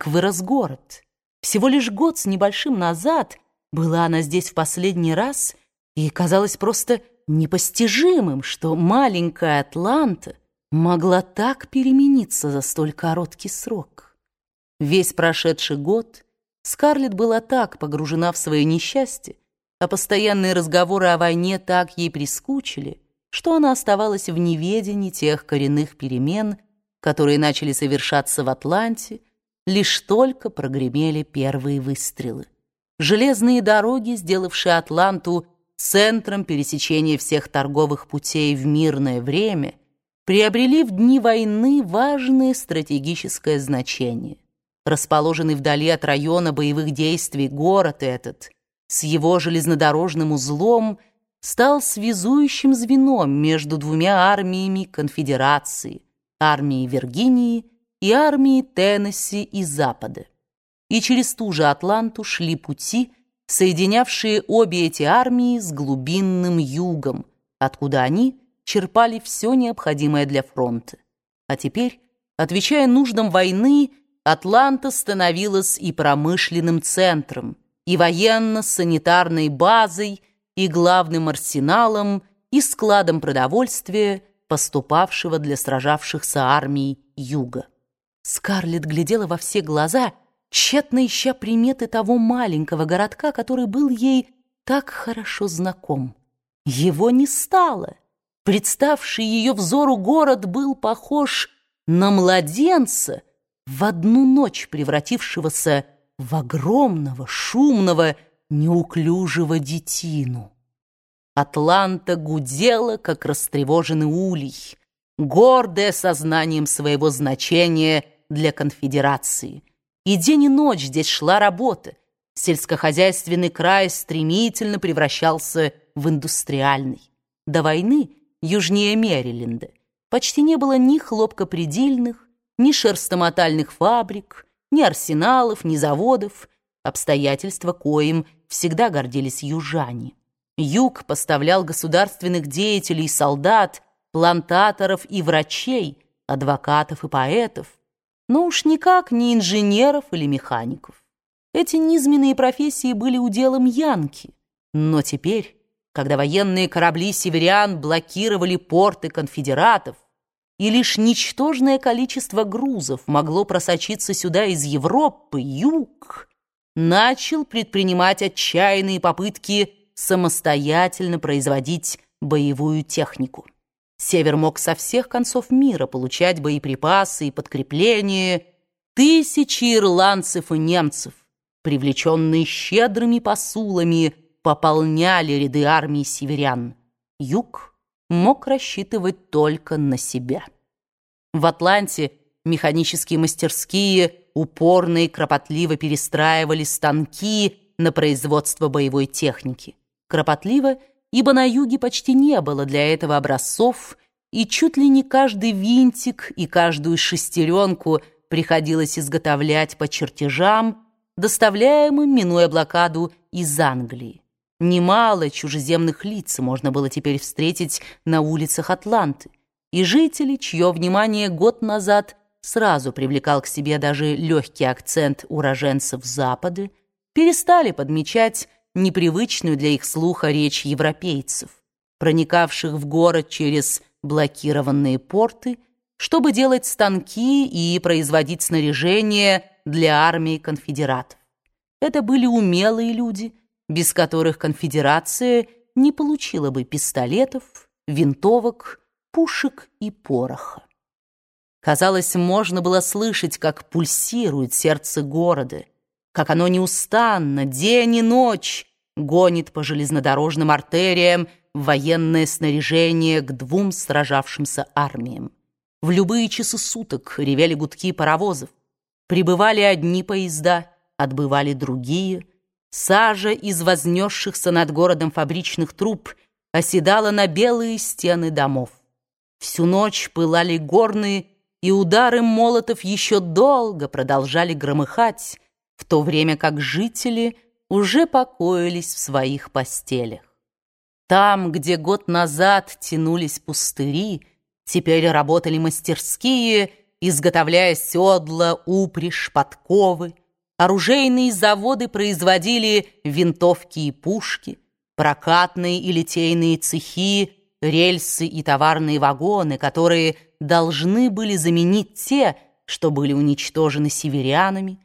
как вырос город. Всего лишь год с небольшим назад была она здесь в последний раз, и казалось просто непостижимым, что маленькая Атланта могла так перемениться за столь короткий срок. Весь прошедший год Скарлетт была так погружена в свое несчастье, а постоянные разговоры о войне так ей прискучили, что она оставалась в неведении тех коренных перемен, которые начали совершаться в Атланте, лишь только прогремели первые выстрелы. Железные дороги, сделавшие Атланту центром пересечения всех торговых путей в мирное время, приобрели в дни войны важное стратегическое значение. Расположенный вдали от района боевых действий город этот с его железнодорожным узлом стал связующим звеном между двумя армиями конфедерации, армией Виргинии и армией Теннесси и Запада. И через ту же Атланту шли пути, соединявшие обе эти армии с глубинным югом, откуда они черпали все необходимое для фронта. А теперь, отвечая нуждам войны, Атланта становилась и промышленным центром, и военно-санитарной базой, и главным арсеналом, и складом продовольствия, поступавшего для сражавшихся армий Юга. Скарлетт глядела во все глаза, тщетно ища приметы того маленького городка, который был ей так хорошо знаком. Его не стало. Представший ее взору город был похож на младенца, в одну ночь превратившегося в огромного, шумного, неуклюжего детину. Атланта гудела, как растревоженный улей, гордая сознанием своего значения для конфедерации. И день и ночь здесь шла работа. Сельскохозяйственный край стремительно превращался в индустриальный. До войны южнее Мэриленда почти не было ни хлопкопредельных, ни шерстомотальных фабрик, ни арсеналов, ни заводов, обстоятельства коим всегда гордились южане. Юг поставлял государственных деятелей, солдат, плантаторов и врачей, адвокатов и поэтов, но уж никак не инженеров или механиков. Эти низменные профессии были уделом Янки. Но теперь, когда военные корабли северян блокировали порты конфедератов, и лишь ничтожное количество грузов могло просочиться сюда из Европы, юг начал предпринимать отчаянные попытки самостоятельно производить боевую технику. Север мог со всех концов мира получать боеприпасы и подкрепления. Тысячи ирландцев и немцев, привлеченные щедрыми посулами, пополняли ряды армии северян. Юг мог рассчитывать только на себя. В Атланте механические мастерские упорно и кропотливо перестраивали станки на производство боевой техники. Кропотливо, ибо на юге почти не было для этого образцов, и чуть ли не каждый винтик и каждую шестеренку приходилось изготовлять по чертежам, доставляемым, минуя блокаду, из Англии. Немало чужеземных лиц можно было теперь встретить на улицах Атланты, и жители, чье внимание год назад сразу привлекал к себе даже легкий акцент уроженцев Запада, перестали подмечать непривычную для их слуха речь европейцев, проникавших в город через блокированные порты, чтобы делать станки и производить снаряжение для армии конфедератов. Это были умелые люди, без которых конфедерация не получила бы пистолетов, винтовок, пушек и пороха. Казалось, можно было слышать, как пульсирует сердце города, как оно неустанно, день и ночь, гонит по железнодорожным артериям военное снаряжение к двум сражавшимся армиям. В любые часы суток ревели гудки паровозов. Прибывали одни поезда, отбывали другие. Сажа из вознесшихся над городом фабричных труб оседала на белые стены домов. Всю ночь пылали горные, и удары молотов еще долго продолжали громыхать, в то время как жители уже покоились в своих постелях. Там, где год назад тянулись пустыри, теперь работали мастерские, изготовляя седла, упряжь, подковы. Оружейные заводы производили винтовки и пушки, прокатные и литейные цехи, рельсы и товарные вагоны, которые должны были заменить те, что были уничтожены северянами,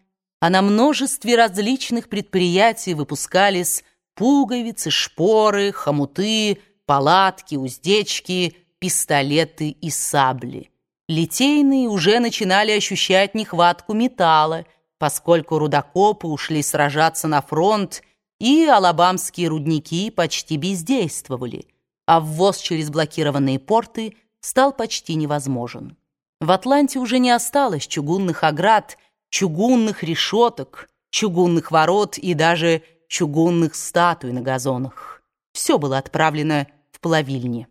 а на множестве различных предприятий выпускались пуговицы, шпоры, хомуты, палатки, уздечки, пистолеты и сабли. Литейные уже начинали ощущать нехватку металла, поскольку рудокопы ушли сражаться на фронт, и алабамские рудники почти бездействовали, а ввоз через блокированные порты стал почти невозможен. В Атланте уже не осталось чугунных оград, чугунных решеток, чугунных ворот и даже чугунных статуй на газонах. Все было отправлено в плавильни.